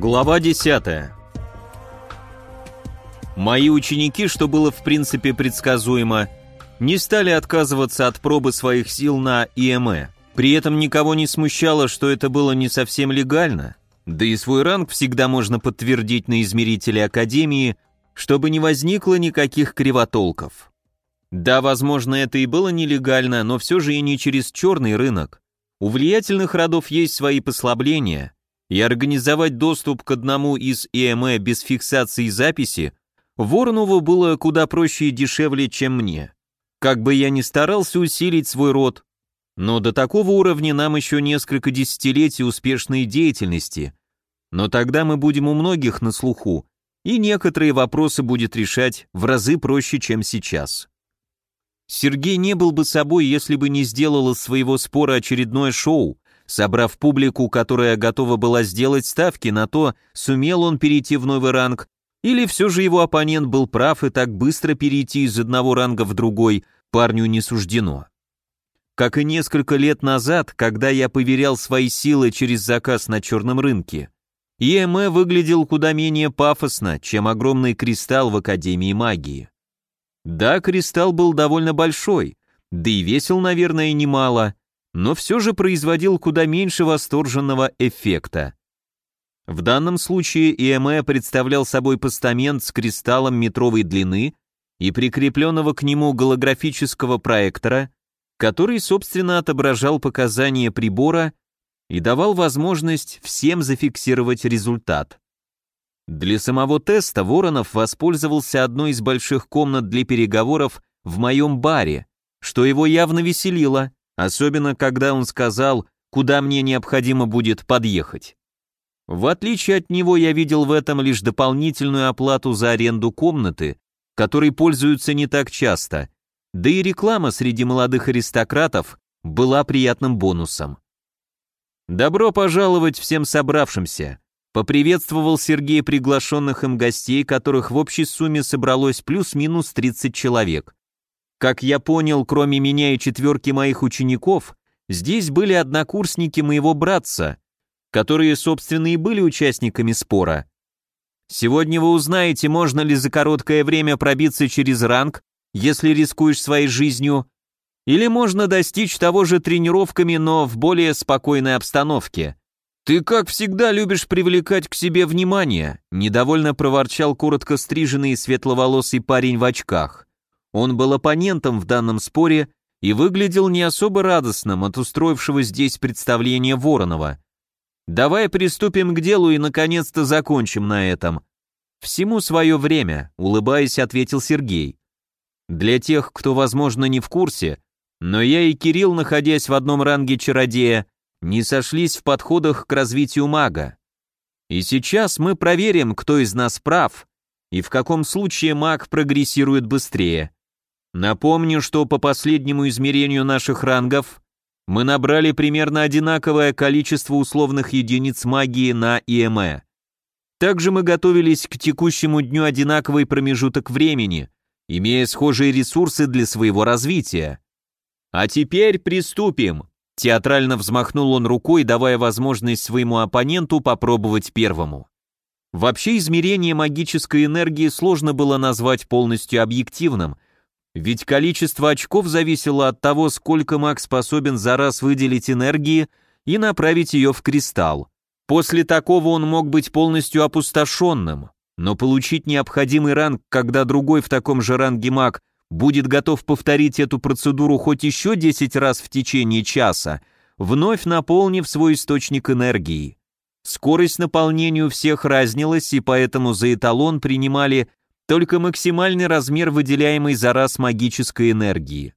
Глава 10. Мои ученики, что было в принципе предсказуемо, не стали отказываться от пробы своих сил на ИМЭ. При этом никого не смущало, что это было не совсем легально, да и свой ранг всегда можно подтвердить на измерителе Академии, чтобы не возникло никаких кривотолков. Да, возможно, это и было нелегально, но все же и не через черный рынок. У влиятельных родов есть свои послабления, и организовать доступ к одному из ИМЭ без фиксации записи Воронову было куда проще и дешевле, чем мне. Как бы я ни старался усилить свой род, но до такого уровня нам еще несколько десятилетий успешной деятельности. Но тогда мы будем у многих на слуху, и некоторые вопросы будет решать в разы проще, чем сейчас. Сергей не был бы собой, если бы не сделал из своего спора очередное шоу, собрав публику, которая готова была сделать ставки на то, сумел он перейти в новый ранг, или все же его оппонент был прав и так быстро перейти из одного ранга в другой парню не суждено. Как и несколько лет назад, когда я поверял свои силы через заказ на черном рынке, ЕМЭ выглядел куда менее пафосно, чем огромный кристалл в Академии магии. Да, кристалл был довольно большой, да и весил, наверное, немало, но все же производил куда меньше восторженного эффекта. В данном случае ИМЭ представлял собой постамент с кристаллом метровой длины и прикрепленного к нему голографического проектора, который, собственно, отображал показания прибора и давал возможность всем зафиксировать результат. Для самого теста Воронов воспользовался одной из больших комнат для переговоров в моем баре, что его явно веселило, особенно когда он сказал, куда мне необходимо будет подъехать. В отличие от него я видел в этом лишь дополнительную оплату за аренду комнаты, которой пользуются не так часто, да и реклама среди молодых аристократов была приятным бонусом. «Добро пожаловать всем собравшимся», — поприветствовал Сергей приглашенных им гостей, которых в общей сумме собралось плюс-минус 30 человек. Как я понял, кроме меня и четверки моих учеников, здесь были однокурсники моего братца, которые, собственно, и были участниками спора. Сегодня вы узнаете, можно ли за короткое время пробиться через ранг, если рискуешь своей жизнью, или можно достичь того же тренировками, но в более спокойной обстановке. «Ты, как всегда, любишь привлекать к себе внимание», недовольно проворчал коротко стриженный светловолосый парень в очках. Он был оппонентом в данном споре и выглядел не особо радостным от устроившего здесь представления Воронова. «Давай приступим к делу и, наконец-то, закончим на этом». «Всему свое время», — улыбаясь, ответил Сергей. «Для тех, кто, возможно, не в курсе, но я и Кирилл, находясь в одном ранге чародея, не сошлись в подходах к развитию мага. И сейчас мы проверим, кто из нас прав и в каком случае маг прогрессирует быстрее. Напомню, что по последнему измерению наших рангов мы набрали примерно одинаковое количество условных единиц магии на ИМЭ. Также мы готовились к текущему дню одинаковый промежуток времени, имея схожие ресурсы для своего развития. «А теперь приступим!» Театрально взмахнул он рукой, давая возможность своему оппоненту попробовать первому. Вообще измерение магической энергии сложно было назвать полностью объективным, ведь количество очков зависело от того, сколько маг способен за раз выделить энергии и направить ее в кристалл. После такого он мог быть полностью опустошенным, но получить необходимый ранг, когда другой в таком же ранге маг будет готов повторить эту процедуру хоть еще 10 раз в течение часа, вновь наполнив свой источник энергии. Скорость наполнения у всех разнилась, и поэтому за эталон принимали только максимальный размер выделяемой за раз магической энергии.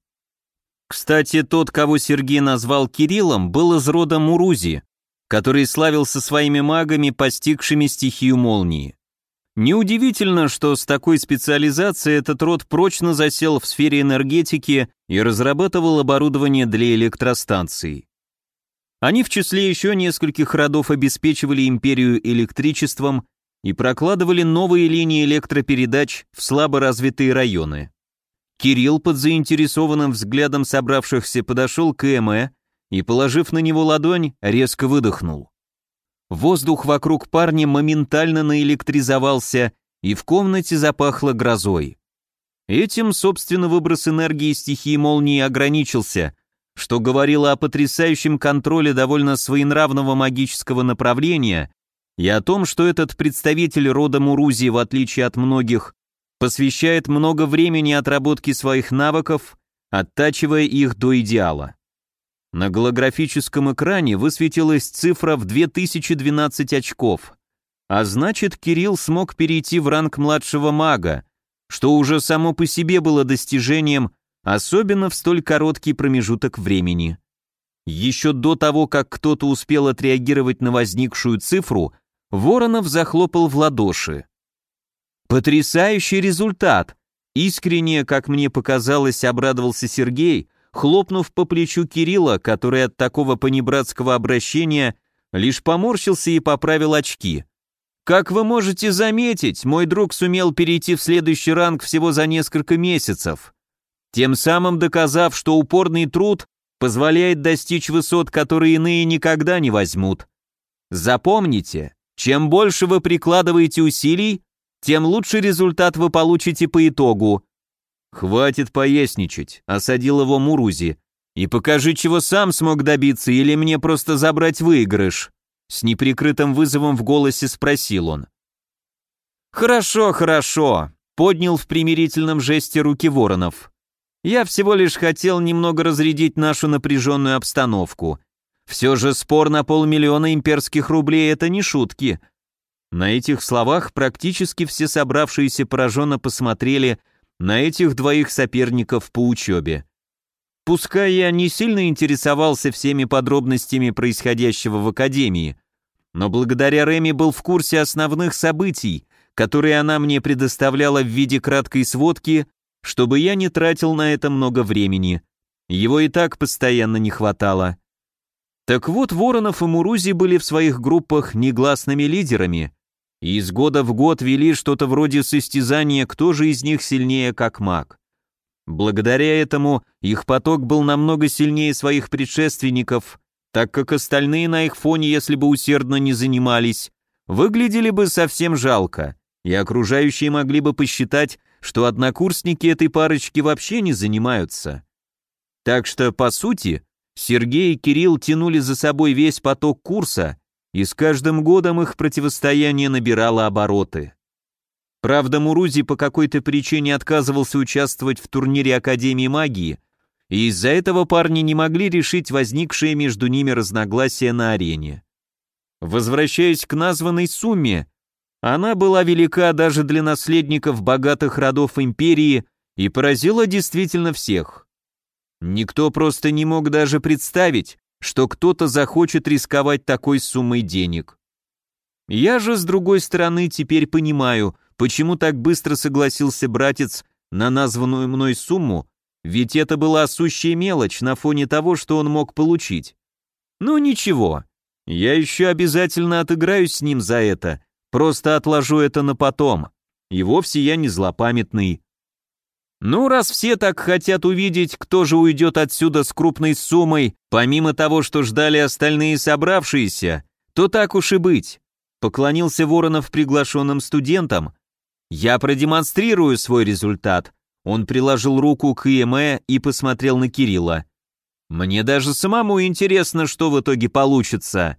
Кстати, тот, кого Сергей назвал Кириллом, был из рода Мурузи, который славился своими магами, постигшими стихию молнии. Неудивительно, что с такой специализацией этот род прочно засел в сфере энергетики и разрабатывал оборудование для электростанций. Они в числе еще нескольких родов обеспечивали империю электричеством и прокладывали новые линии электропередач в слабо развитые районы. Кирилл под заинтересованным взглядом собравшихся подошел к Эмэ и, положив на него ладонь, резко выдохнул. Воздух вокруг парня моментально наэлектризовался, и в комнате запахло грозой. Этим, собственно, выброс энергии стихии молнии ограничился, что говорило о потрясающем контроле довольно своенравного магического направления и о том, что этот представитель рода Мурузи, в отличие от многих, посвящает много времени отработке своих навыков, оттачивая их до идеала. На голографическом экране высветилась цифра в 2012 очков, а значит, Кирилл смог перейти в ранг младшего мага, что уже само по себе было достижением, особенно в столь короткий промежуток времени. Еще до того, как кто-то успел отреагировать на возникшую цифру, Воронов захлопал в ладоши. «Потрясающий результат!» Искренне, как мне показалось, обрадовался Сергей, хлопнув по плечу Кирилла, который от такого понебратского обращения лишь поморщился и поправил очки. Как вы можете заметить, мой друг сумел перейти в следующий ранг всего за несколько месяцев, тем самым доказав, что упорный труд позволяет достичь высот, которые иные никогда не возьмут. Запомните, чем больше вы прикладываете усилий, тем лучший результат вы получите по итогу. «Хватит поясничать», — осадил его Мурузи. «И покажи, чего сам смог добиться, или мне просто забрать выигрыш». С неприкрытым вызовом в голосе спросил он. «Хорошо, хорошо», — поднял в примирительном жесте руки Воронов. «Я всего лишь хотел немного разрядить нашу напряженную обстановку. Все же спор на полмиллиона имперских рублей — это не шутки». На этих словах практически все собравшиеся пораженно посмотрели на этих двоих соперников по учебе. Пускай я не сильно интересовался всеми подробностями происходящего в Академии, но благодаря Реми был в курсе основных событий, которые она мне предоставляла в виде краткой сводки, чтобы я не тратил на это много времени. Его и так постоянно не хватало. Так вот, Воронов и Мурузи были в своих группах негласными лидерами, и из года в год вели что-то вроде состязания, кто же из них сильнее как маг. Благодаря этому их поток был намного сильнее своих предшественников, так как остальные на их фоне, если бы усердно не занимались, выглядели бы совсем жалко, и окружающие могли бы посчитать, что однокурсники этой парочки вообще не занимаются. Так что, по сути, Сергей и Кирилл тянули за собой весь поток курса, и с каждым годом их противостояние набирало обороты. Правда, Мурузи по какой-то причине отказывался участвовать в турнире Академии магии, и из-за этого парни не могли решить возникшие между ними разногласия на арене. Возвращаясь к названной сумме, она была велика даже для наследников богатых родов империи и поразила действительно всех. Никто просто не мог даже представить, что кто-то захочет рисковать такой суммой денег. Я же, с другой стороны, теперь понимаю, почему так быстро согласился братец на названную мной сумму, ведь это была сущая мелочь на фоне того, что он мог получить. Ну ничего, я еще обязательно отыграюсь с ним за это, просто отложу это на потом. И вовсе я не злопамятный. Ну, раз все так хотят увидеть, кто же уйдет отсюда с крупной суммой, помимо того, что ждали остальные собравшиеся, то так уж и быть. Поклонился Воронов приглашенным студентам. Я продемонстрирую свой результат. Он приложил руку к ИМЭ и посмотрел на Кирилла. Мне даже самому интересно, что в итоге получится.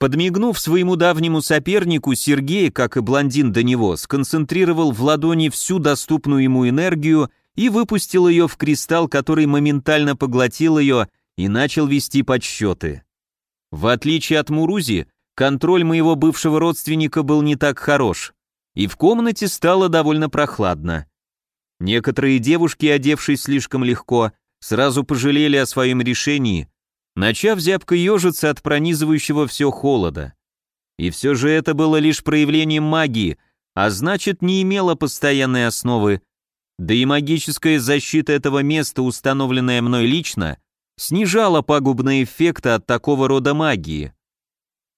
Подмигнув своему давнему сопернику, Сергей, как и блондин до него, сконцентрировал в ладони всю доступную ему энергию и выпустил ее в кристалл, который моментально поглотил ее и начал вести подсчеты. В отличие от Мурузи, контроль моего бывшего родственника был не так хорош, и в комнате стало довольно прохладно. Некоторые девушки, одевшись слишком легко, сразу пожалели о своем решении начав зябко ежиться от пронизывающего все холода. И все же это было лишь проявлением магии, а значит не имело постоянной основы, да и магическая защита этого места, установленная мной лично, снижала пагубные эффекты от такого рода магии.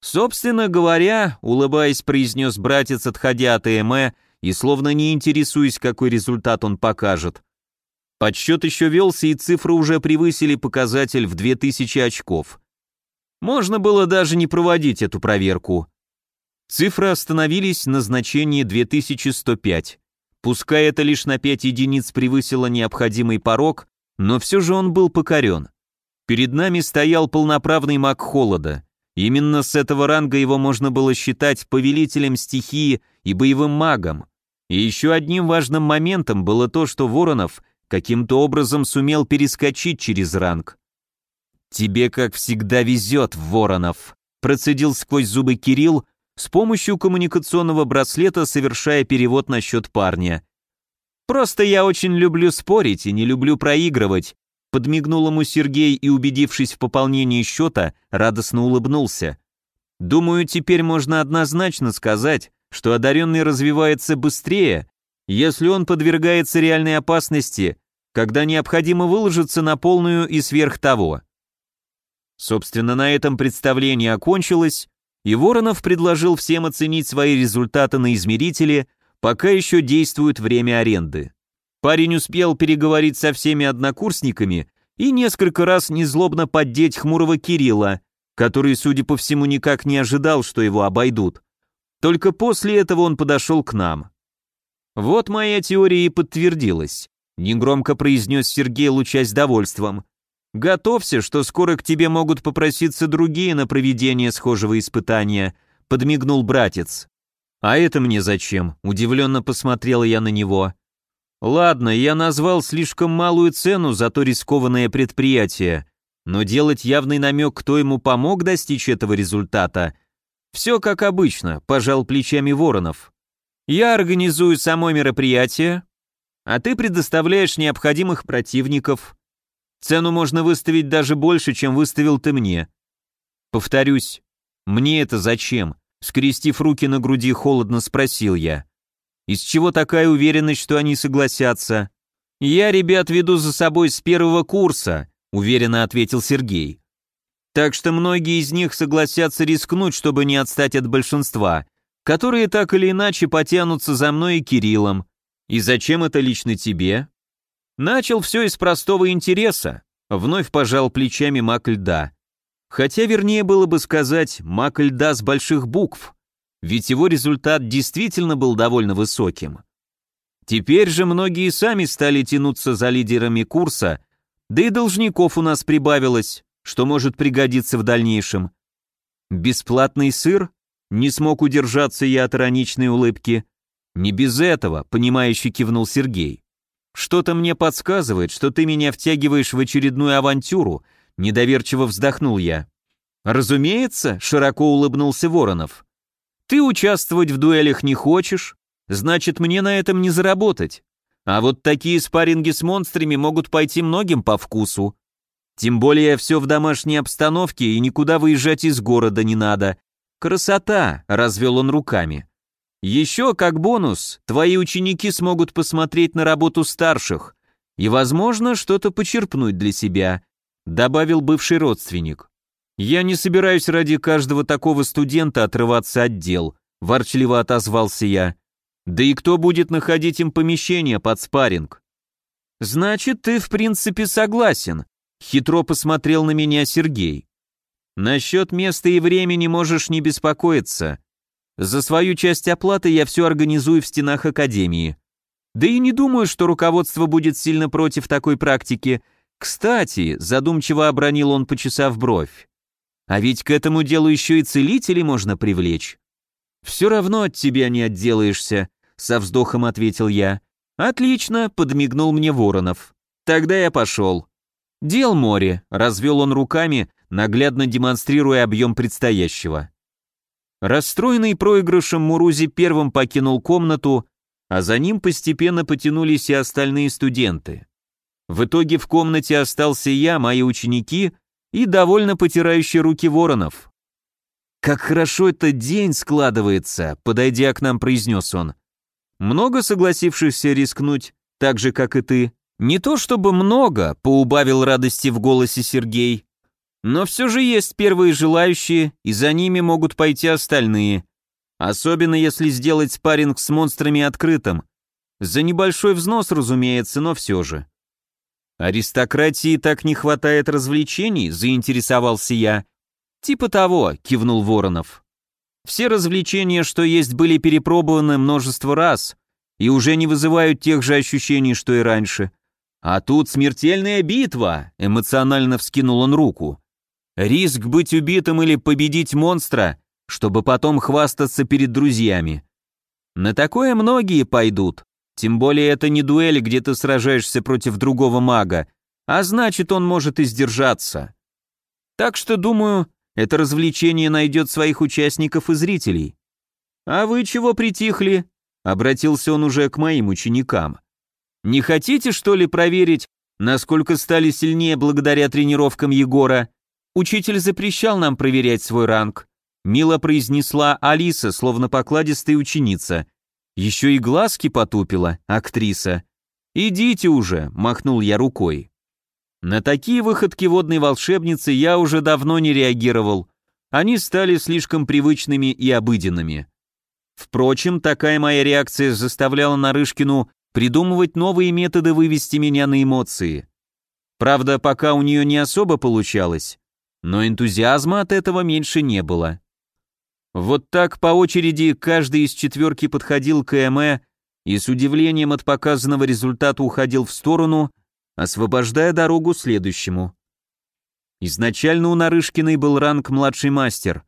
Собственно говоря, улыбаясь, произнес братец, отходя от ЭМЭ, и словно не интересуясь, какой результат он покажет, Подсчет еще велся, и цифры уже превысили показатель в 2000 очков. Можно было даже не проводить эту проверку. Цифры остановились на значении 2105. Пускай это лишь на 5 единиц превысило необходимый порог, но все же он был покорен. Перед нами стоял полноправный маг холода. Именно с этого ранга его можно было считать повелителем стихии и боевым магом. И еще одним важным моментом было то, что Воронов каким-то образом сумел перескочить через ранг. «Тебе, как всегда, везет, Воронов», процедил сквозь зубы Кирилл, с помощью коммуникационного браслета совершая перевод на счет парня. «Просто я очень люблю спорить и не люблю проигрывать», подмигнул ему Сергей и, убедившись в пополнении счета, радостно улыбнулся. «Думаю, теперь можно однозначно сказать, что одаренный развивается быстрее, если он подвергается реальной опасности, когда необходимо выложиться на полную и сверх того». Собственно, на этом представление окончилось, и Воронов предложил всем оценить свои результаты на измерителе, пока еще действует время аренды. Парень успел переговорить со всеми однокурсниками и несколько раз незлобно поддеть хмурого Кирилла, который, судя по всему, никак не ожидал, что его обойдут. Только после этого он подошел к нам. «Вот моя теория и подтвердилась», — негромко произнес Сергей, лучась довольством. «Готовься, что скоро к тебе могут попроситься другие на проведение схожего испытания», — подмигнул братец. «А это мне зачем?» — удивленно посмотрела я на него. «Ладно, я назвал слишком малую цену за то рискованное предприятие, но делать явный намек, кто ему помог достичь этого результата, все как обычно», — пожал плечами Воронов. «Я организую само мероприятие, а ты предоставляешь необходимых противников, Цену можно выставить даже больше, чем выставил ты мне. Повторюсь, мне это зачем? Скрестив руки на груди, холодно спросил я. Из чего такая уверенность, что они согласятся? Я ребят веду за собой с первого курса, уверенно ответил Сергей. Так что многие из них согласятся рискнуть, чтобы не отстать от большинства, которые так или иначе потянутся за мной и Кириллом. И зачем это лично тебе? Начал все из простого интереса. Вновь пожал плечами мак льда. Хотя вернее было бы сказать мак льда с больших букв, ведь его результат действительно был довольно высоким. Теперь же многие сами стали тянуться за лидерами курса, да и должников у нас прибавилось, что может пригодиться в дальнейшем. Бесплатный сыр? Не смог удержаться я от ироничной улыбки. Не без этого, понимающе кивнул Сергей. «Что-то мне подсказывает, что ты меня втягиваешь в очередную авантюру», — недоверчиво вздохнул я. «Разумеется», — широко улыбнулся Воронов. «Ты участвовать в дуэлях не хочешь, значит, мне на этом не заработать. А вот такие спарринги с монстрами могут пойти многим по вкусу. Тем более все в домашней обстановке и никуда выезжать из города не надо. Красота!» — развел он руками. Еще, как бонус, твои ученики смогут посмотреть на работу старших и, возможно, что-то почерпнуть для себя», добавил бывший родственник. «Я не собираюсь ради каждого такого студента отрываться от дел», ворчливо отозвался я. «Да и кто будет находить им помещение под спарринг?» «Значит, ты в принципе согласен», хитро посмотрел на меня Сергей. «Насчет места и времени можешь не беспокоиться. За свою часть оплаты я все организую в стенах академии. Да и не думаю, что руководство будет сильно против такой практики. Кстати, задумчиво обронил он, почесав бровь. А ведь к этому делу еще и целителей можно привлечь. Все равно от тебя не отделаешься, со вздохом ответил я. Отлично, подмигнул мне Воронов. Тогда я пошел. Дел море, развел он руками, наглядно демонстрируя объем предстоящего. Расстроенный проигрышем Мурузи первым покинул комнату, а за ним постепенно потянулись и остальные студенты. В итоге в комнате остался я, мои ученики и довольно потирающие руки воронов. «Как хорошо этот день складывается», — подойдя к нам, произнес он. «Много согласившихся рискнуть, так же, как и ты?» «Не то чтобы много», — поубавил радости в голосе Сергей, но все же есть первые желающие, и за ними могут пойти остальные. Особенно если сделать спарринг с монстрами открытым. За небольшой взнос, разумеется, но все же. Аристократии так не хватает развлечений, заинтересовался я. «Типа того», — кивнул Воронов. «Все развлечения, что есть, были перепробованы множество раз и уже не вызывают тех же ощущений, что и раньше. А тут смертельная битва», — эмоционально вскинул он руку. «Риск быть убитым или победить монстра, чтобы потом хвастаться перед друзьями. На такое многие пойдут, тем более это не дуэль, где ты сражаешься против другого мага, а значит он может и сдержаться. Так что, думаю, это развлечение найдет своих участников и зрителей. «А вы чего притихли?» — обратился он уже к моим ученикам. «Не хотите, что ли, проверить, насколько стали сильнее благодаря тренировкам Егора? Учитель запрещал нам проверять свой ранг», — мило произнесла Алиса, словно покладистая ученица. Еще и глазки потупила, актриса. «Идите уже», — махнул я рукой. На такие выходки водной волшебницы я уже давно не реагировал. Они стали слишком привычными и обыденными. Впрочем, такая моя реакция заставляла Нарышкину придумывать новые методы вывести меня на эмоции. Правда, пока у нее не особо получалось, но энтузиазма от этого меньше не было. Вот так по очереди каждый из четверки подходил к Эме и с удивлением от показанного результата уходил в сторону, освобождая дорогу следующему. Изначально у Нарышкиной был ранг младший мастер,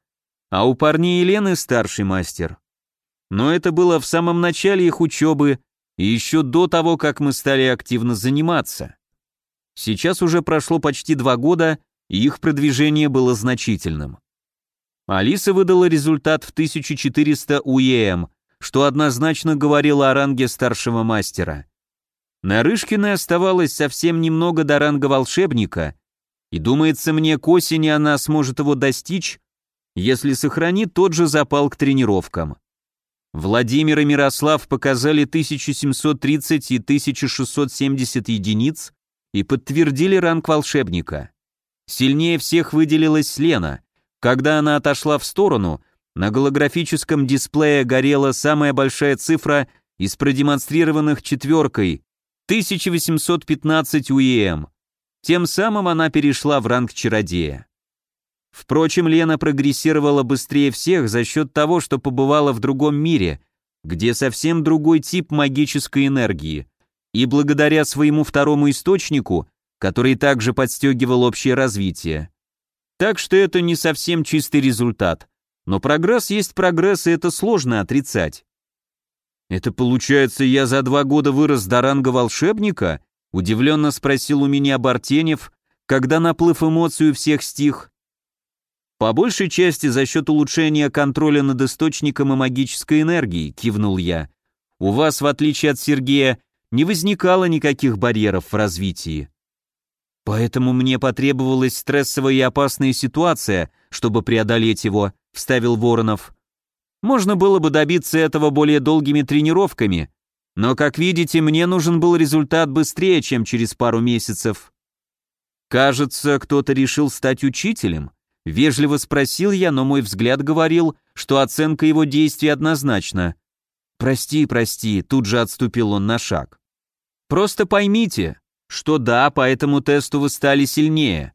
а у парней Елены старший мастер. Но это было в самом начале их учебы и еще до того, как мы стали активно заниматься. Сейчас уже прошло почти два года, и их продвижение было значительным. Алиса выдала результат в 1400 УЕМ, что однозначно говорило о ранге старшего мастера. Нарышкиной оставалось совсем немного до ранга волшебника, и думается мне, к осени она сможет его достичь, если сохранит тот же запал к тренировкам. Владимир и Мирослав показали 1730 и 1670 единиц и подтвердили ранг волшебника. Сильнее всех выделилась Лена. Когда она отошла в сторону, на голографическом дисплее горела самая большая цифра из продемонстрированных четверкой 1815 УЕМ. Тем самым она перешла в ранг чародея. Впрочем, Лена прогрессировала быстрее всех за счет того, что побывала в другом мире, где совсем другой тип магической энергии, и благодаря своему второму источнику, который также подстегивал общее развитие. Так что это не совсем чистый результат, но прогресс есть прогресс, и это сложно отрицать. «Это получается, я за два года вырос до ранга волшебника?» — удивленно спросил у меня Бартенев, когда наплыв эмоций у всех стих. «По большей части за счет улучшения контроля над источником и магической энергией», — кивнул я. «У вас, в отличие от Сергея, не возникало никаких барьеров в развитии. Поэтому мне потребовалась стрессовая и опасная ситуация, чтобы преодолеть его», — вставил Воронов. Можно было бы добиться этого более долгими тренировками, но, как видите, мне нужен был результат быстрее, чем через пару месяцев. Кажется, кто-то решил стать учителем. Вежливо спросил я, но мой взгляд говорил, что оценка его действий однозначна. «Прости, прости», тут же отступил он на шаг. «Просто поймите, что да, по этому тесту вы стали сильнее.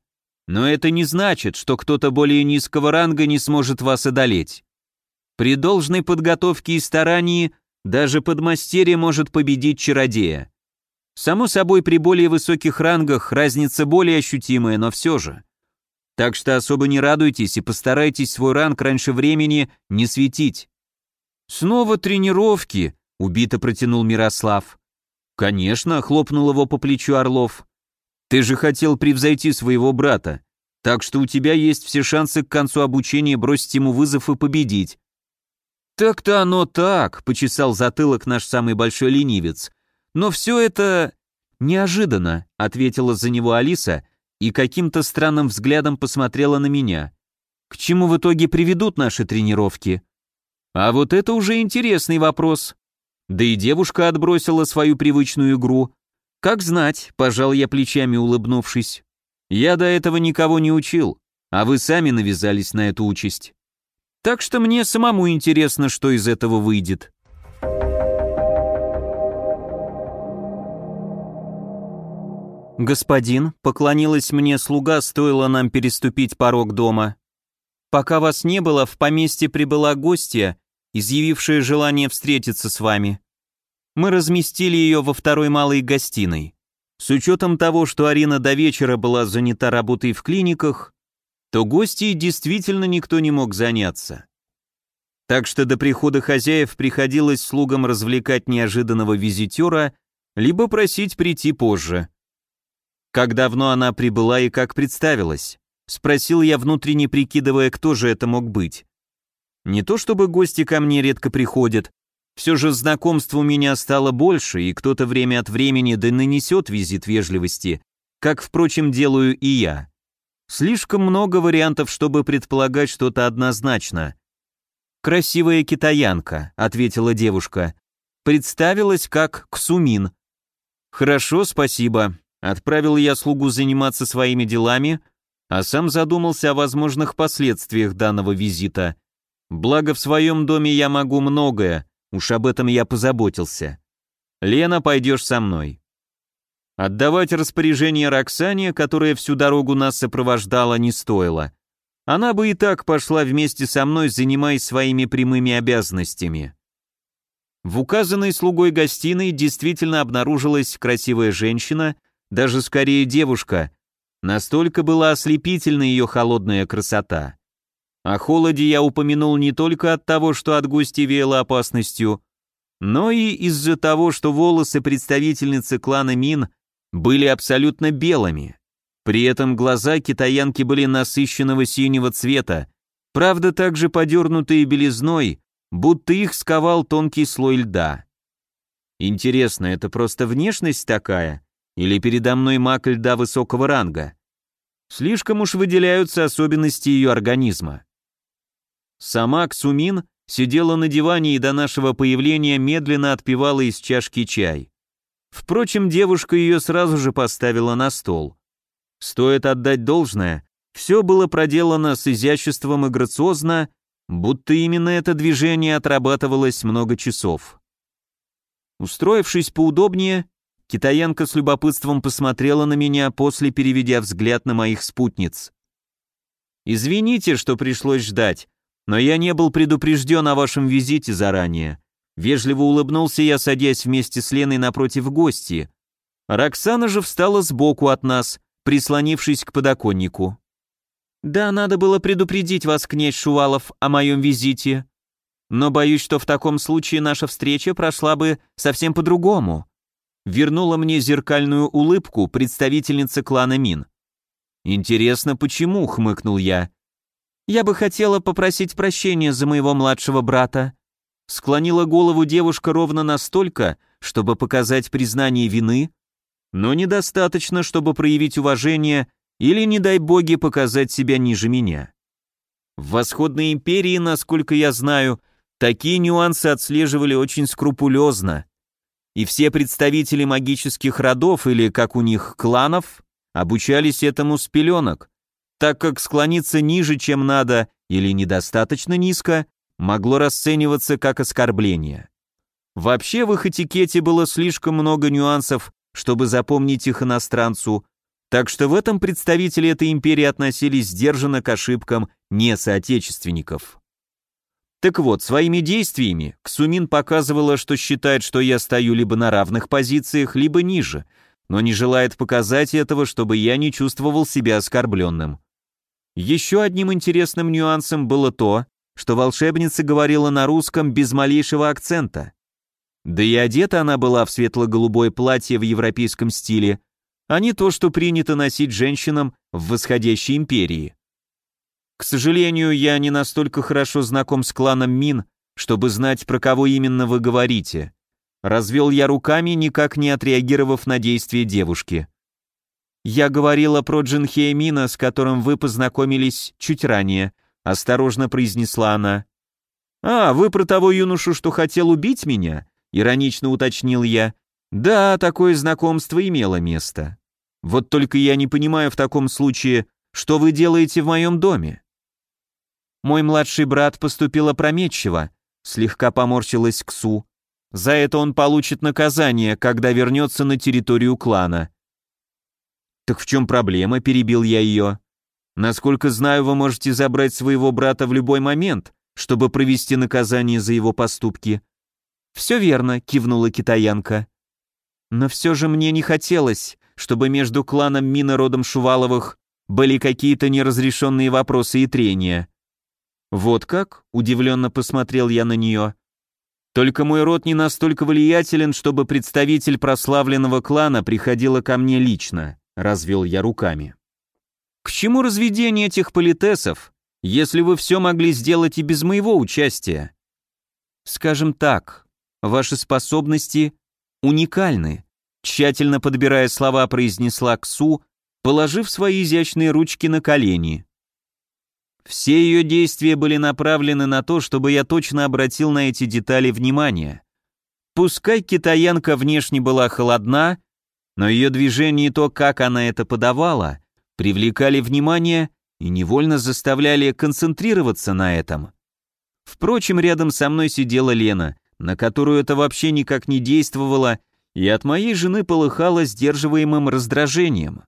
Но это не значит, что кто-то более низкого ранга не сможет вас одолеть. При должной подготовке и старании даже подмастерье может победить чародея. Само собой, при более высоких рангах разница более ощутимая, но все же. Так что особо не радуйтесь и постарайтесь свой ранг раньше времени не светить. «Снова тренировки», — убито протянул Мирослав. «Конечно», — хлопнул его по плечу Орлов. «Ты же хотел превзойти своего брата, так что у тебя есть все шансы к концу обучения бросить ему вызов и победить. «Так-то оно так», — почесал затылок наш самый большой ленивец. «Но все это...» «Неожиданно», — ответила за него Алиса и каким-то странным взглядом посмотрела на меня. «К чему в итоге приведут наши тренировки?» «А вот это уже интересный вопрос». Да и девушка отбросила свою привычную игру. «Как знать», — пожал я плечами, улыбнувшись. «Я до этого никого не учил, а вы сами навязались на эту участь». Так что мне самому интересно, что из этого выйдет. «Господин», — поклонилась мне слуга, стоило нам переступить порог дома. Пока вас не было, в поместье прибыла гостья, изъявившая желание встретиться с вами. Мы разместили ее во второй малой гостиной. С учетом того, что Арина до вечера была занята работой в клиниках, то гостей действительно никто не мог заняться. Так что до прихода хозяев приходилось слугам развлекать неожиданного визитера, либо просить прийти позже. Как давно она прибыла и как представилась? Спросил я, внутренне прикидывая, кто же это мог быть. Не то чтобы гости ко мне редко приходят, все же знакомств у меня стало больше, и кто-то время от времени да нанесет визит вежливости, как, впрочем, делаю и я. Слишком много вариантов, чтобы предполагать что-то однозначно. «Красивая китаянка», — ответила девушка. Представилась как Ксумин. «Хорошо, спасибо». Отправил я слугу заниматься своими делами, а сам задумался о возможных последствиях данного визита. Благо в своем доме я могу многое, уж об этом я позаботился. Лена, пойдешь со мной. Отдавать распоряжение Роксане, которая всю дорогу нас сопровождала, не стоило. Она бы и так пошла вместе со мной, занимаясь своими прямыми обязанностями. В указанной слугой гостиной действительно обнаружилась красивая женщина, даже скорее девушка. Настолько была ослепительна ее холодная красота. О холоде я упомянул не только от того, что от гостей веяло опасностью, но и из-за того, что волосы представительницы клана Мин были абсолютно белыми. При этом глаза китаянки были насыщенного синего цвета, правда также подернутые белизной, будто их сковал тонкий слой льда. Интересно, это просто внешность такая? Или передо мной маг льда высокого ранга? Слишком уж выделяются особенности ее организма. Сама Ксумин сидела на диване и до нашего появления медленно отпивала из чашки чай. Впрочем, девушка ее сразу же поставила на стол. Стоит отдать должное, все было проделано с изяществом и грациозно, будто именно это движение отрабатывалось много часов. Устроившись поудобнее, китаянка с любопытством посмотрела на меня, после переведя взгляд на моих спутниц. «Извините, что пришлось ждать, но я не был предупрежден о вашем визите заранее. Вежливо улыбнулся я, садясь вместе с Леной напротив гости. Роксана же встала сбоку от нас, прислонившись к подоконнику. «Да, надо было предупредить вас, князь Шувалов, о моем визите. Но боюсь, что в таком случае наша встреча прошла бы совсем по-другому». Вернула мне зеркальную улыбку представительница клана Мин. «Интересно, почему?» — хмыкнул я. «Я бы хотела попросить прощения за моего младшего брата», Склонила голову девушка ровно настолько, чтобы показать признание вины, но недостаточно, чтобы проявить уважение или, не дай боги, показать себя ниже меня. В Восходной империи, насколько я знаю, такие нюансы отслеживали очень скрупулезно, и все представители магических родов или, как у них, кланов, обучались этому с пеленок, так как склониться ниже, чем надо, или недостаточно низко, могло расцениваться как оскорбление. Вообще в их этикете было слишком много нюансов, чтобы запомнить их иностранцу, так что в этом представители этой империи относились сдержанно к ошибкам не соотечественников. Так вот, своими действиями Ксумин показывала, что считает, что я стою либо на равных позициях, либо ниже, но не желает показать этого, чтобы я не чувствовал себя оскорбленным. Еще одним интересным нюансом было то, что волшебница говорила на русском без малейшего акцента. Да и одета она была в светло-голубое платье в европейском стиле, а не то, что принято носить женщинам в восходящей империи. К сожалению, я не настолько хорошо знаком с кланом Мин, чтобы знать, про кого именно вы говорите. Развел я руками, никак не отреагировав на действия девушки. Я говорила про Джинхея Мина, с которым вы познакомились чуть ранее, осторожно произнесла она. «А, вы про того юношу, что хотел убить меня?» — иронично уточнил я. «Да, такое знакомство имело место. Вот только я не понимаю в таком случае, что вы делаете в моем доме?» «Мой младший брат поступил опрометчиво», — слегка поморщилась Ксу. «За это он получит наказание, когда вернется на территорию клана». «Так в чем проблема?» — перебил я ее. Насколько знаю, вы можете забрать своего брата в любой момент, чтобы провести наказание за его поступки». «Все верно», — кивнула китаянка. «Но все же мне не хотелось, чтобы между кланом Мина родом Шуваловых были какие-то неразрешенные вопросы и трения». «Вот как?» — удивленно посмотрел я на нее. «Только мой род не настолько влиятелен, чтобы представитель прославленного клана приходила ко мне лично», — развел я руками. «К чему разведение этих политесов, если вы все могли сделать и без моего участия?» «Скажем так, ваши способности уникальны», тщательно подбирая слова, произнесла Ксу, положив свои изящные ручки на колени. Все ее действия были направлены на то, чтобы я точно обратил на эти детали внимание. Пускай китаянка внешне была холодна, но ее движение и то, как она это подавала, привлекали внимание и невольно заставляли концентрироваться на этом. Впрочем, рядом со мной сидела Лена, на которую это вообще никак не действовало, и от моей жены полыхало сдерживаемым раздражением.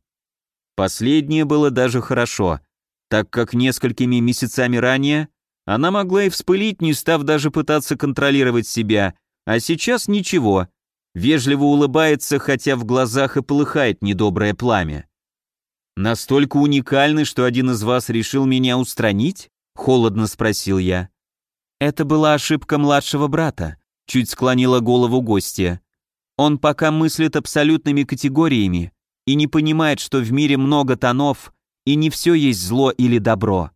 Последнее было даже хорошо — так как несколькими месяцами ранее она могла и вспылить, не став даже пытаться контролировать себя, а сейчас ничего, вежливо улыбается, хотя в глазах и полыхает недоброе пламя. «Настолько уникальны, что один из вас решил меня устранить?» — холодно спросил я. «Это была ошибка младшего брата», — чуть склонила голову гостья. «Он пока мыслит абсолютными категориями и не понимает, что в мире много тонов, и не все есть зло или добро.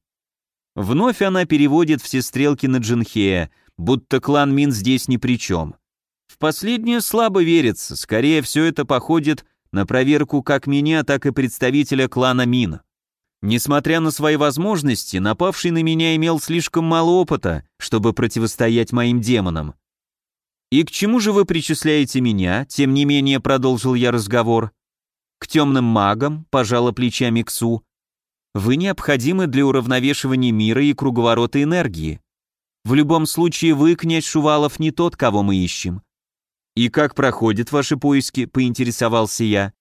Вновь она переводит все стрелки на Джинхея, будто клан Мин здесь ни при чем. В последнее слабо верится, скорее все это походит на проверку как меня, так и представителя клана Мин. Несмотря на свои возможности, напавший на меня имел слишком мало опыта, чтобы противостоять моим демонам. «И к чему же вы причисляете меня?» Тем не менее, продолжил я разговор. «К темным магам», — пожала плечами Ксу. Вы необходимы для уравновешивания мира и круговорота энергии. В любом случае вы, князь Шувалов, не тот, кого мы ищем. И как проходят ваши поиски, поинтересовался я.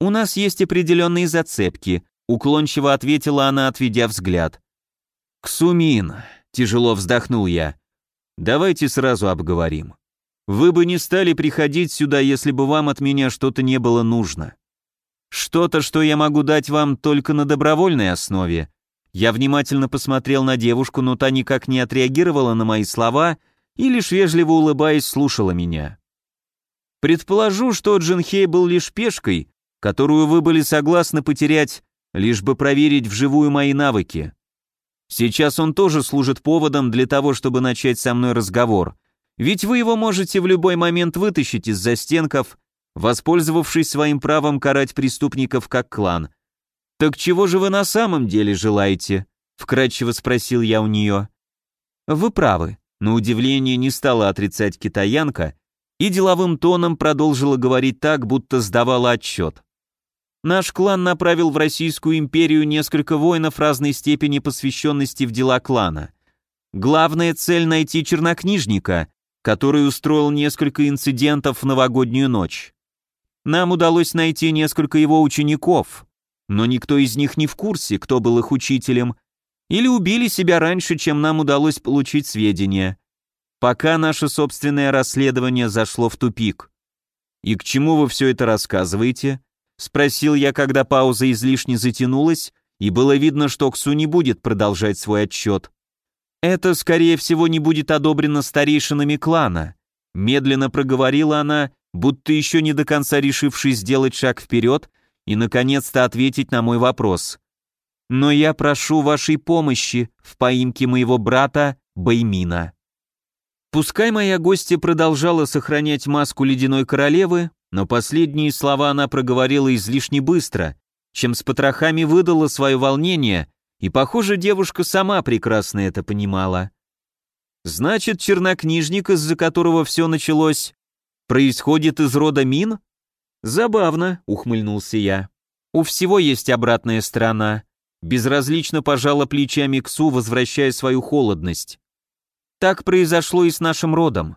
У нас есть определенные зацепки, уклончиво ответила она, отведя взгляд. Ксумин, тяжело вздохнул я. Давайте сразу обговорим. Вы бы не стали приходить сюда, если бы вам от меня что-то не было нужно. Что-то, что я могу дать вам только на добровольной основе. Я внимательно посмотрел на девушку, но та никак не отреагировала на мои слова и лишь вежливо улыбаясь слушала меня. Предположу, что Джинхей был лишь пешкой, которую вы были согласны потерять, лишь бы проверить вживую мои навыки. Сейчас он тоже служит поводом для того, чтобы начать со мной разговор. Ведь вы его можете в любой момент вытащить из застенков воспользовавшись своим правом карать преступников как клан. «Так чего же вы на самом деле желаете?» — вкратчиво спросил я у нее. «Вы правы», — на удивление не стала отрицать китаянка и деловым тоном продолжила говорить так, будто сдавала отчет. Наш клан направил в Российскую империю несколько воинов разной степени посвященности в дела клана. Главная цель — найти чернокнижника, который устроил несколько инцидентов в новогоднюю ночь. Нам удалось найти несколько его учеников, но никто из них не в курсе, кто был их учителем, или убили себя раньше, чем нам удалось получить сведения. Пока наше собственное расследование зашло в тупик. «И к чему вы все это рассказываете?» — спросил я, когда пауза излишне затянулась, и было видно, что Ксу не будет продолжать свой отчет. «Это, скорее всего, не будет одобрено старейшинами клана», — медленно проговорила она, будто еще не до конца решивший сделать шаг вперед и, наконец-то, ответить на мой вопрос. «Но я прошу вашей помощи в поимке моего брата Баймина». Пускай моя гостья продолжала сохранять маску ледяной королевы, но последние слова она проговорила излишне быстро, чем с потрохами выдала свое волнение, и, похоже, девушка сама прекрасно это понимала. Значит, чернокнижник, из-за которого все началось, происходит из рода Мин? Забавно, ухмыльнулся я. У всего есть обратная сторона. Безразлично пожала плечами Ксу, возвращая свою холодность. Так произошло и с нашим родом.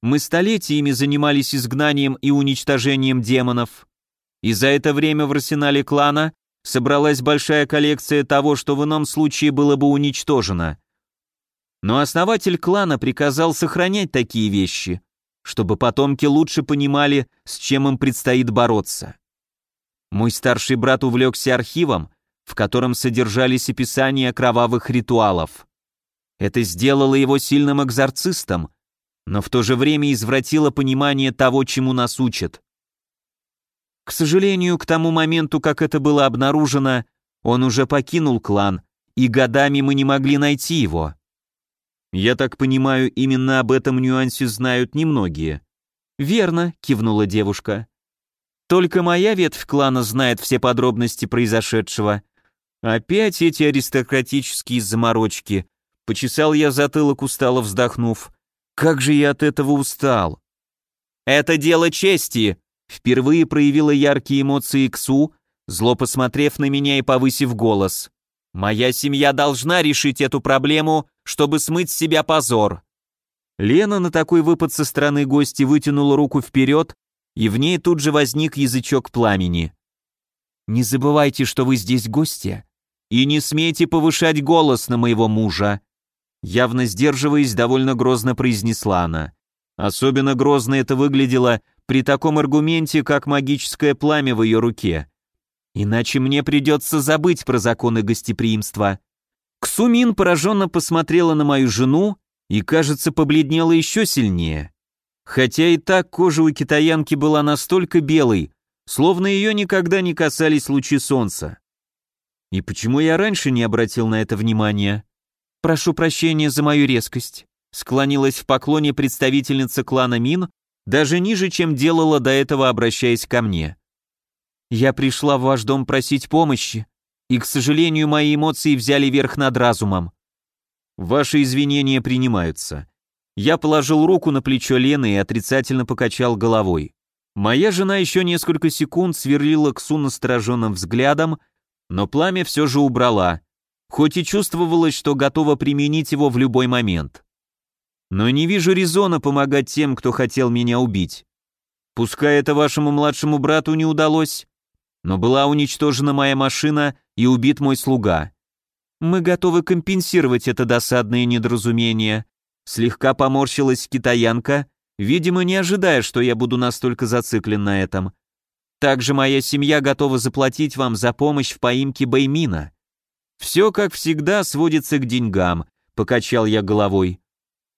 Мы столетиями занимались изгнанием и уничтожением демонов. И за это время в арсенале клана собралась большая коллекция того, что в ином случае было бы уничтожено. Но основатель клана приказал сохранять такие вещи, чтобы потомки лучше понимали, с чем им предстоит бороться. Мой старший брат увлекся архивом, в котором содержались описания кровавых ритуалов. Это сделало его сильным экзорцистом, но в то же время извратило понимание того, чему нас учат. К сожалению, к тому моменту, как это было обнаружено, он уже покинул клан, и годами мы не могли найти его. Я так понимаю, именно об этом нюансе знают немногие. Верно, кивнула девушка. Только моя ветвь клана знает все подробности произошедшего. Опять эти аристократические заморочки. Почесал я затылок, устало вздохнув. Как же я от этого устал. Это дело чести, Впервые проявила яркие эмоции Ксу, зло посмотрев на меня и повысив голос. «Моя семья должна решить эту проблему, чтобы смыть с себя позор». Лена на такой выпад со стороны гости вытянула руку вперед, и в ней тут же возник язычок пламени. «Не забывайте, что вы здесь гости, и не смейте повышать голос на моего мужа», явно сдерживаясь, довольно грозно произнесла она. Особенно грозно это выглядело, при таком аргументе, как магическое пламя в ее руке. Иначе мне придется забыть про законы гостеприимства. Ксумин пораженно посмотрела на мою жену и, кажется, побледнела еще сильнее. Хотя и так кожа у китаянки была настолько белой, словно ее никогда не касались лучи солнца. И почему я раньше не обратил на это внимания? Прошу прощения за мою резкость. Склонилась в поклоне представительница клана Мин, даже ниже, чем делала до этого, обращаясь ко мне. Я пришла в ваш дом просить помощи, и, к сожалению, мои эмоции взяли верх над разумом. Ваши извинения принимаются. Я положил руку на плечо Лены и отрицательно покачал головой. Моя жена еще несколько секунд сверлила Ксу настороженным взглядом, но пламя все же убрала, хоть и чувствовалось, что готова применить его в любой момент но не вижу резона помогать тем, кто хотел меня убить. Пускай это вашему младшему брату не удалось, но была уничтожена моя машина и убит мой слуга. Мы готовы компенсировать это досадное недоразумение. Слегка поморщилась китаянка, видимо, не ожидая, что я буду настолько зациклен на этом. Также моя семья готова заплатить вам за помощь в поимке Баймина. Все, как всегда, сводится к деньгам, покачал я головой.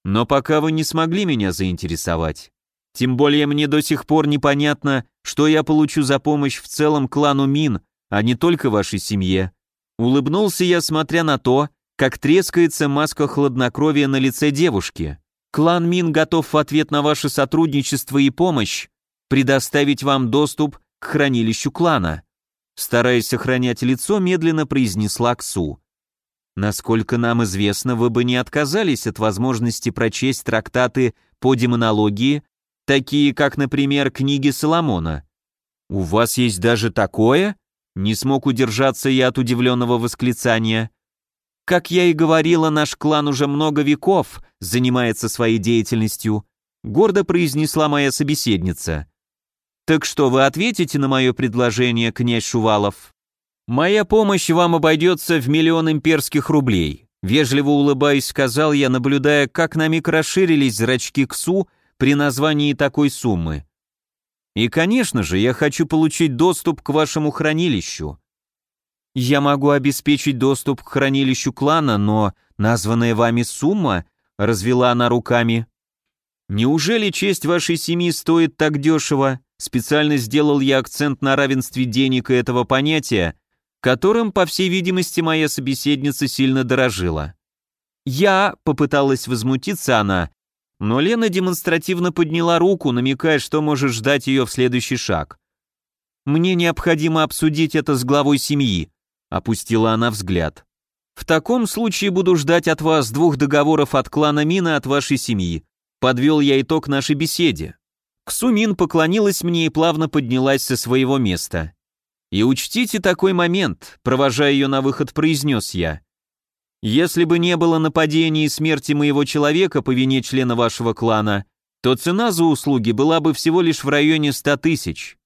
Но пока вы не смогли меня заинтересовать. Тем более мне до сих пор непонятно, что я получу за помощь в целом клану Мин, а не только вашей семье. Улыбнулся я, смотря на то, как трескается маска хладнокровия на лице девушки. Клан Мин готов в ответ на ваше сотрудничество и помощь предоставить вам доступ к хранилищу клана. Стараясь сохранять лицо, медленно произнесла Ксу. Насколько нам известно, вы бы не отказались от возможности прочесть трактаты по демонологии, такие как, например, книги Соломона. У вас есть даже такое? Не смог удержаться я от удивленного восклицания. Как я и говорила, наш клан уже много веков занимается своей деятельностью, гордо произнесла моя собеседница. Так что вы ответите на мое предложение, князь Шувалов? «Моя помощь вам обойдется в миллион имперских рублей», вежливо улыбаясь, сказал я, наблюдая, как на миг расширились зрачки Ксу при названии такой суммы. «И, конечно же, я хочу получить доступ к вашему хранилищу». «Я могу обеспечить доступ к хранилищу клана, но названная вами сумма», развела она руками. «Неужели честь вашей семьи стоит так дешево?» Специально сделал я акцент на равенстве денег и этого понятия, которым, по всей видимости, моя собеседница сильно дорожила. «Я», — попыталась возмутиться она, но Лена демонстративно подняла руку, намекая, что может ждать ее в следующий шаг. «Мне необходимо обсудить это с главой семьи», — опустила она взгляд. «В таком случае буду ждать от вас двух договоров от клана Мина от вашей семьи», — подвел я итог нашей беседе. Ксумин поклонилась мне и плавно поднялась со своего места. И учтите такой момент, провожая ее на выход, произнес я. Если бы не было нападения и смерти моего человека по вине члена вашего клана, то цена за услуги была бы всего лишь в районе ста тысяч.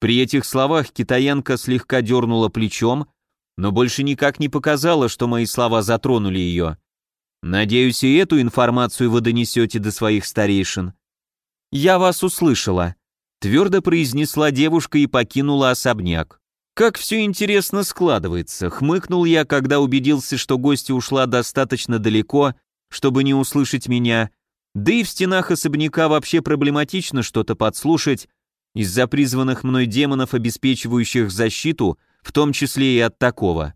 При этих словах китаянка слегка дернула плечом, но больше никак не показала, что мои слова затронули ее. Надеюсь, и эту информацию вы донесете до своих старейшин. Я вас услышала, твердо произнесла девушка и покинула особняк. Как все интересно складывается, хмыкнул я, когда убедился, что гостья ушла достаточно далеко, чтобы не услышать меня, да и в стенах особняка вообще проблематично что-то подслушать из-за призванных мной демонов, обеспечивающих защиту, в том числе и от такого.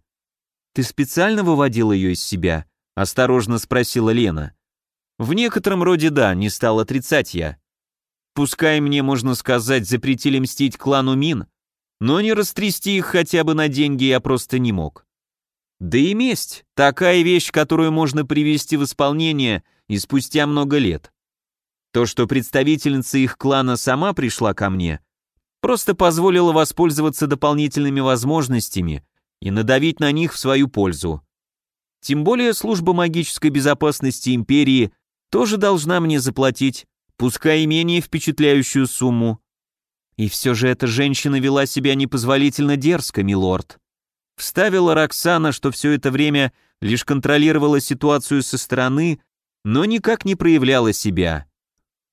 «Ты специально выводил ее из себя?» — осторожно спросила Лена. «В некотором роде да, не стал отрицать я. Пускай мне, можно сказать, запретили мстить клану Мин, но не растрясти их хотя бы на деньги я просто не мог. Да и месть — такая вещь, которую можно привести в исполнение и спустя много лет. То, что представительница их клана сама пришла ко мне, просто позволило воспользоваться дополнительными возможностями и надавить на них в свою пользу. Тем более служба магической безопасности империи тоже должна мне заплатить, пускай и менее впечатляющую сумму. И все же эта женщина вела себя непозволительно дерзко, милорд. Вставила Роксана, что все это время лишь контролировала ситуацию со стороны, но никак не проявляла себя.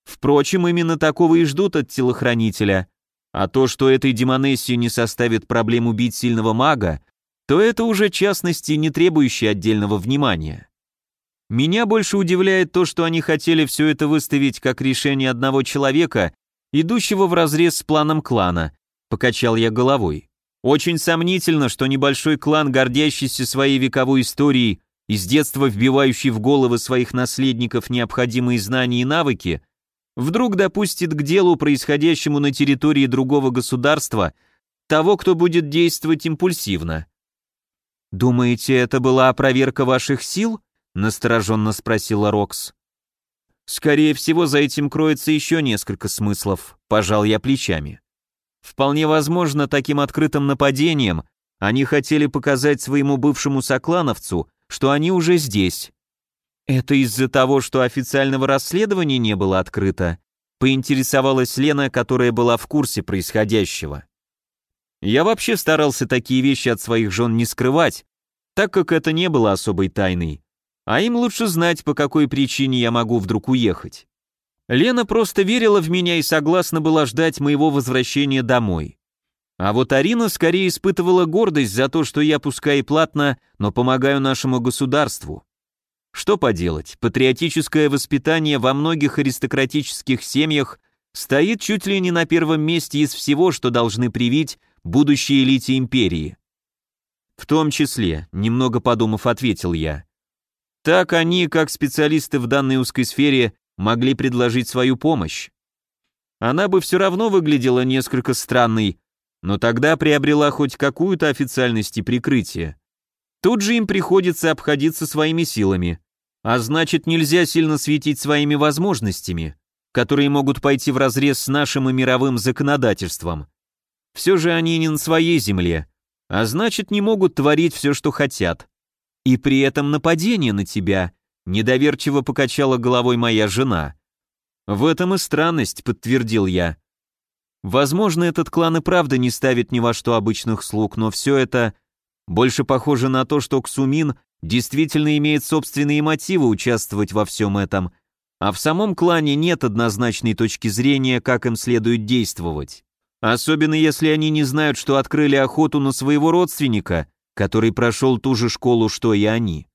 Впрочем, именно такого и ждут от телохранителя. А то, что этой демонессии не составит проблем убить сильного мага, то это уже частности, не требующие отдельного внимания. Меня больше удивляет то, что они хотели все это выставить как решение одного человека, идущего вразрез с планом клана, покачал я головой. Очень сомнительно, что небольшой клан, гордящийся своей вековой историей и с детства вбивающий в головы своих наследников необходимые знания и навыки, вдруг допустит к делу, происходящему на территории другого государства, того, кто будет действовать импульсивно. «Думаете, это была проверка ваших сил?» — настороженно спросила Рокс. «Скорее всего, за этим кроется еще несколько смыслов», — пожал я плечами. «Вполне возможно, таким открытым нападением они хотели показать своему бывшему соклановцу, что они уже здесь. Это из-за того, что официального расследования не было открыто, поинтересовалась Лена, которая была в курсе происходящего. Я вообще старался такие вещи от своих жен не скрывать, так как это не было особой тайной. А им лучше знать, по какой причине я могу вдруг уехать. Лена просто верила в меня и согласна была ждать моего возвращения домой. А вот Арина скорее испытывала гордость за то, что я пускай и платно, но помогаю нашему государству. Что поделать, патриотическое воспитание во многих аристократических семьях стоит чуть ли не на первом месте из всего, что должны привить будущей элите империи. В том числе, немного подумав, ответил я. Так они, как специалисты в данной узкой сфере, могли предложить свою помощь. Она бы все равно выглядела несколько странной, но тогда приобрела хоть какую-то официальность и прикрытие. Тут же им приходится обходиться своими силами, а значит нельзя сильно светить своими возможностями, которые могут пойти вразрез с нашим и мировым законодательством. Все же они не на своей земле, а значит не могут творить все, что хотят. И при этом нападение на тебя, недоверчиво покачала головой моя жена. В этом и странность, подтвердил я. Возможно, этот клан и правда не ставит ни во что обычных слуг, но все это больше похоже на то, что Ксумин действительно имеет собственные мотивы участвовать во всем этом, а в самом клане нет однозначной точки зрения, как им следует действовать. Особенно если они не знают, что открыли охоту на своего родственника, который прошел ту же школу, что и они.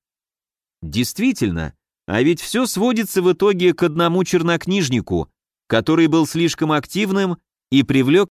Действительно, а ведь все сводится в итоге к одному чернокнижнику, который был слишком активным и привлек